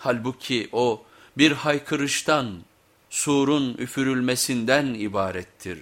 Halbuki o bir haykırıştan, surun üfürülmesinden ibarettir.